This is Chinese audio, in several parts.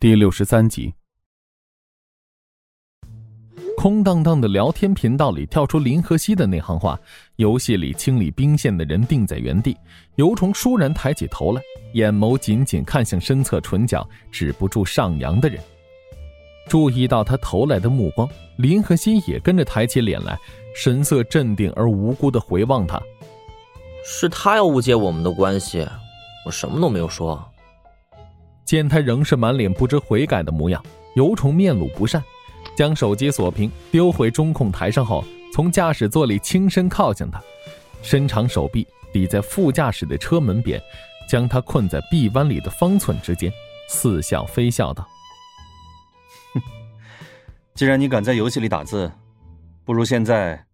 第六十三集，空荡荡的聊天频道里跳出林和熙的那行话。游戏里清理兵线的人定在原地，游虫倏然抬起头来，眼眸紧紧看向身侧唇角止不住上扬的人。注意到他投来的目光，林和熙也跟着抬起脸来，神色镇定而无辜的回望他。是他要误解我们的关系，我什么都没有说。见他仍是满脸不知悔改的模样，尤虫面露不善，将手机锁屏丢回中控台上后，从驾驶座里轻身靠向他，伸长手臂抵在副驾驶的车门边，将他困在臂弯里的方寸之间，似笑非笑道：“哼，既然你敢在游戏里打字，不如现在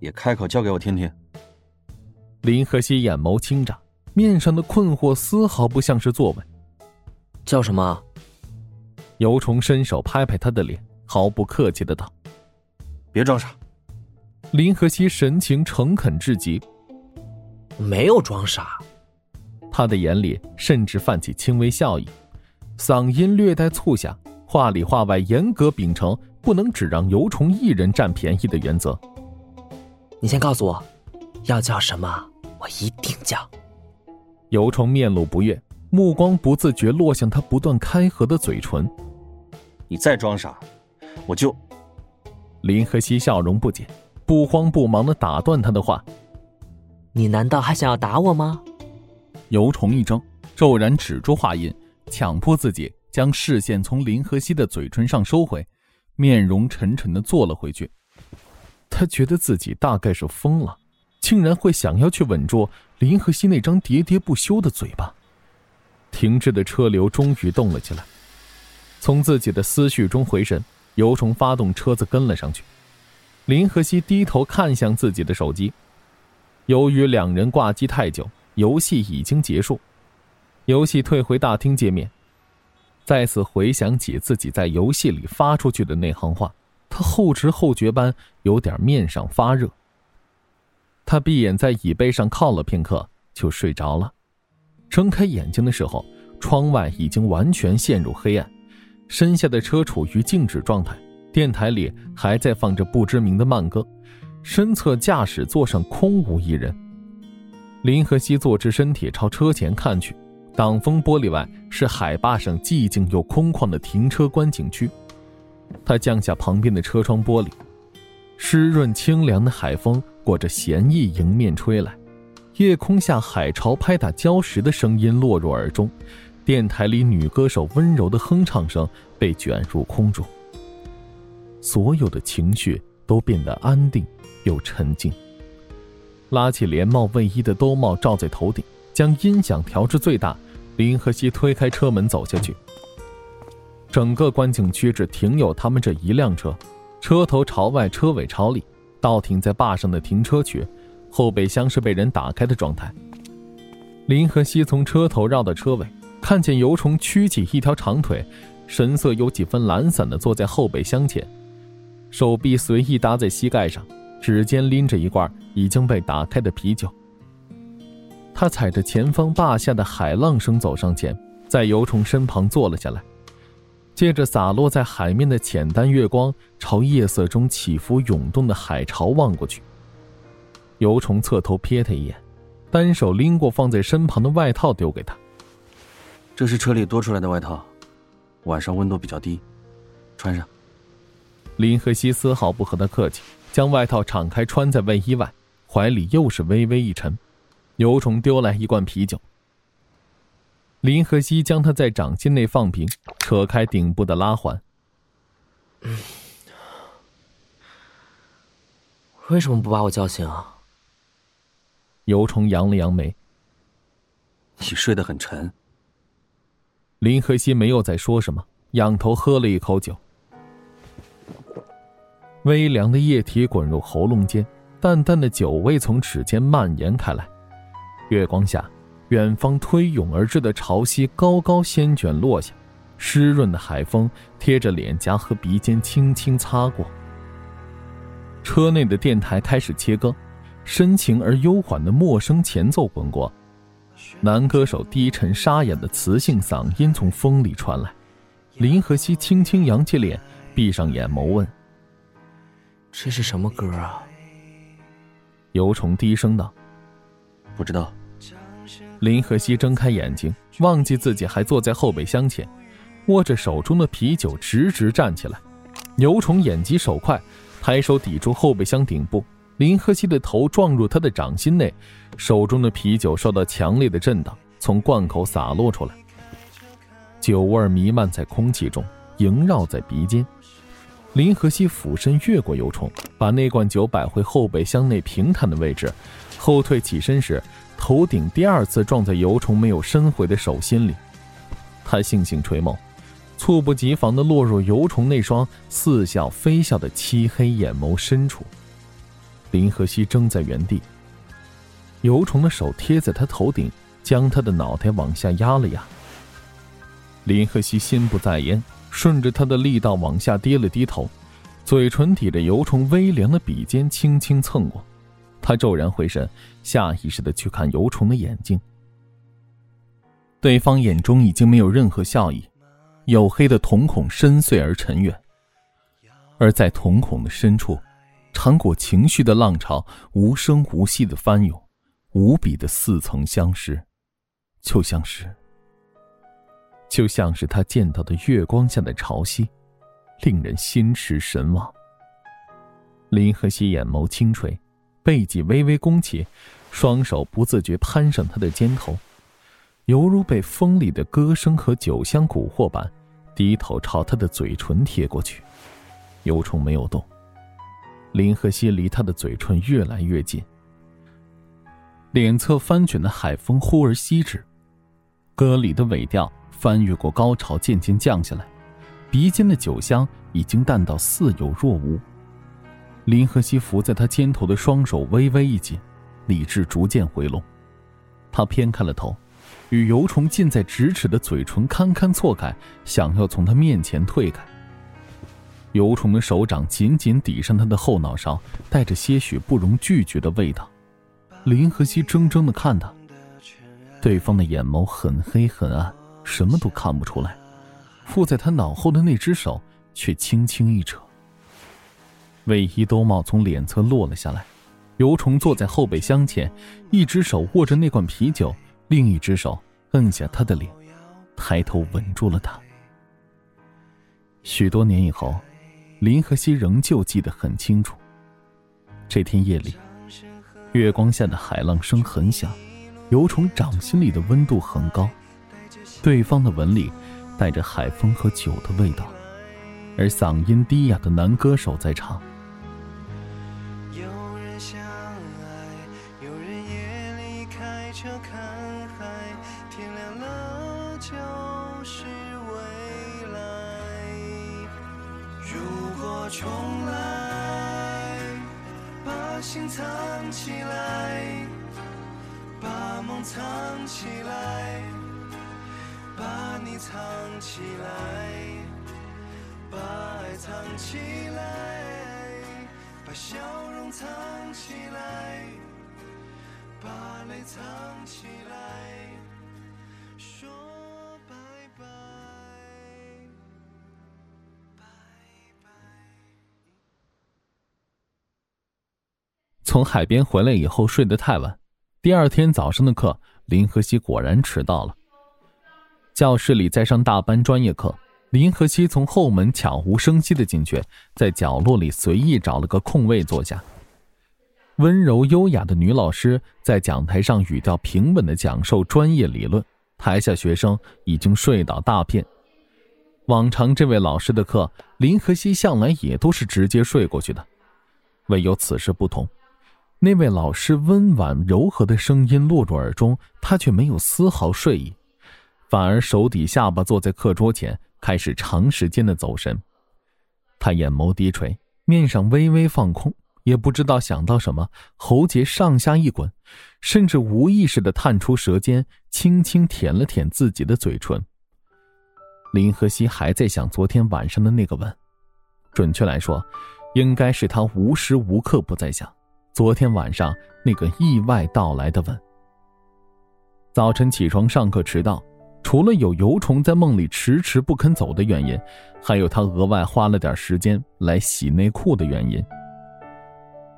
也开口教给我听听。”林和熙眼眸轻眨，面上的困惑丝毫不像是作文。叫什么？尤虫伸手拍拍他的脸，毫不客气的道：“别装傻。”林和熙神情诚恳至极：“没有装傻。”他的眼里甚至泛起轻微笑意，嗓音略带促狭，话里话外严格秉承不能只让尤虫一人占便宜的原则。你先告诉我，要叫什么？我一定叫。尤虫面露不悦。目光不自觉落向他不断开合的嘴唇。你再装傻，我就……林和熙笑容不减，不慌不忙的打断他的话：“你难道还想要打我吗？”尤虫一怔，骤然止住话音，强迫自己将视线从林和熙的嘴唇上收回，面容沉沉的坐了回去。他觉得自己大概是疯了，竟然会想要去吻住林和熙那张喋喋不休的嘴巴。停滞的车流终于动了起来，从自己的思绪中回神，尤虫发动车子跟了上去。林和熙低头看向自己的手机，由于两人挂机太久，游戏已经结束。游戏退回大厅界面，再次回想起自己在游戏里发出去的那行话，他后知后觉般有点面上发热。他闭眼在椅背上靠了片刻，就睡着了。睁开眼睛的时候，窗外已经完全陷入黑暗，身下的车处于静止状态，电台里还在放着不知名的慢歌，身侧驾驶座上空无一人。林和熙坐直身体朝车前看去，挡风玻璃外是海坝上寂静又空旷的停车观景区。他降下旁边的车窗玻璃，湿润清凉的海风裹着咸意迎面吹来。夜空下，海潮拍打礁石的声音落入耳中，电台里女歌手温柔的哼唱声被卷入空中。所有的情绪都变得安定又沉静。拉起连帽卫衣的兜帽罩在头顶，将音响调至最大。林和熙推开车门走下去。整个观景区只停有他们这一辆车，车头朝外，车尾朝里，倒停在坝上的停车区。后备箱是被人打开的状态。林和熙从车头绕到车尾，看见尤虫屈起一条长腿，神色有几分懒散的坐在后备箱前，手臂随意搭在膝盖上，指尖拎着一罐已经被打开的啤酒。他踩着前方坝下的海浪声走上前，在尤虫身旁坐了下来，借着洒落在海面的浅淡月光，朝夜色中起伏涌动的海潮望过去。尤虫侧头瞥他一眼，单手拎过放在身旁的外套丢给他。这是车里多出来的外套，晚上温度比较低，穿上。林和熙丝毫不和他客气，将外套敞开穿在卫衣外，怀里又是微微一沉。尤虫丢来一罐啤酒。林和熙将他在掌心内放平，扯开顶部的拉环。为什么不把我叫醒啊？尤虫扬了扬眉。你睡得很沉。林和熙没有再说什么，仰头喝了一口酒。微凉的液体滚入喉咙间，淡淡的酒味从齿间蔓延开来。月光下，远方推涌而至的潮汐高高掀卷落下，湿润的海风贴着脸颊和鼻尖轻轻擦过。车内的电台开始切歌。深情而悠缓的陌生前奏滚过，男歌手低沉沙哑的磁性嗓音从风里传来，林和熙轻轻扬起脸，闭上眼眸问：“这是什么歌啊？”尤虫低声道：“不知道。”林和熙睁开眼睛，忘记自己还坐在后备箱前，握着手中的啤酒，直直站起来。尤虫眼疾手快，抬手抵住后备箱顶部。林和熙的头撞入他的掌心内，手中的啤酒受到强烈的震荡，从罐口洒落出来。酒味弥漫在空气中，萦绕在鼻尖。林和熙俯身越过油虫，把那罐酒摆回后备箱内平坦的位置，后退起身时，头顶第二次撞在油虫没有伸回的手心里。他悻悻垂眸，猝不及防地落入油虫那双似笑非笑的漆黑眼眸深处。林和熙怔在原地，油虫的手贴在他头顶，将他的脑袋往下压了压。林和熙心不在焉，顺着他的力道往下低了低头，嘴唇抵着油虫微凉的鼻尖，轻轻蹭过。他骤然回神，下意识的去看油虫的眼睛。对方眼中已经没有任何笑意，黝黑的瞳孔深邃而沉远，而在瞳孔的深处，糖果情绪的浪潮无声无息的翻涌，无比的似曾相识，就像是。就像是他见到的月光下的潮汐，令人心驰神往。林和熙眼眸轻垂，背脊微微弓起，双手不自觉攀上他的肩头，犹如被风里的歌声和酒香蛊惑般，低头朝他的嘴唇贴过去。尤虫没有动，林和熙离他的嘴唇越来越近，脸侧翻卷的海风忽而息止，歌里的尾调。翻越过高潮，渐渐降下来，鼻尖的酒香已经淡到似有若无。林和熙伏在他肩头的双手微微一紧，理智逐渐回笼。他偏开了头，与油虫近在咫尺的嘴唇堪堪错开，想要从他面前退开。油虫的手掌紧紧抵上他的后脑勺，带着些许不容拒绝的味道。林和熙怔怔的看他，对方的眼眸很黑很暗。什么都看不出来，附在他脑后的那只手却轻轻一扯，卫衣兜帽从脸侧落了下来。尤虫坐在后备箱前，一只手握着那罐啤酒，另一只手摁下他的脸，抬头吻住了他。许多年以后，林和熙仍旧记得很清楚。这天夜里，月光下的海浪声很响，有虫掌心里的温度很高。对方的纹理带着海风和酒的味道，而嗓音低哑的男歌手在唱。有人相爱，有人夜里开车看海，天亮了就重来，把心藏起来，把梦藏起来。把你藏起来，把爱藏起来，把笑容藏起来，把泪藏起来，说从海边回来以后睡得太晚，第二天早上的课，林和熙果然迟到了。教室里在上大班专业课，林和熙从后门悄无声息的进去，在角落里随意找了个空位坐下。温柔优雅的女老师在讲台上语调平稳的讲授专业理论，台下学生已经睡倒大片。往常这位老师的课，林和熙向来也都是直接睡过去的，唯有此时不同，那位老师温婉柔和的声音落入耳中，他却没有丝毫睡意。反而手抵下巴，坐在课桌前，开始长时间的走神。他眼眸低垂，面上微微放空，也不知道想到什么，喉结上下一滚，甚至无意识的探出舌尖，轻轻舔了舔自己的嘴唇。林和熙还在想昨天晚上的那个吻，准确来说，应该是他无时无刻不在想昨天晚上那个意外到来的吻。早晨起床上课迟到。除了有油虫在梦里迟迟不肯走的原因，还有他额外花了点时间来洗内裤的原因。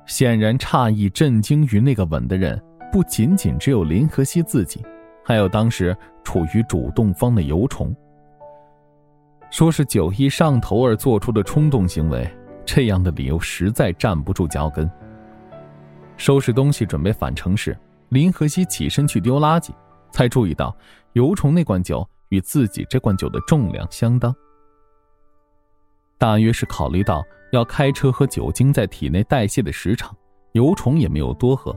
显然，诧异、震惊于那个吻的人，不仅仅只有林和熙自己，还有当时处于主动方的油虫。说是酒意上头而做出的冲动行为，这样的理由实在站不住脚跟。收拾东西准备返程时，林和熙起身去丢垃圾，才注意到油虫那罐酒与自己这罐酒的重量相当。大约是考虑到要开车和酒精在体内代谢的时长，油虫也没有多喝。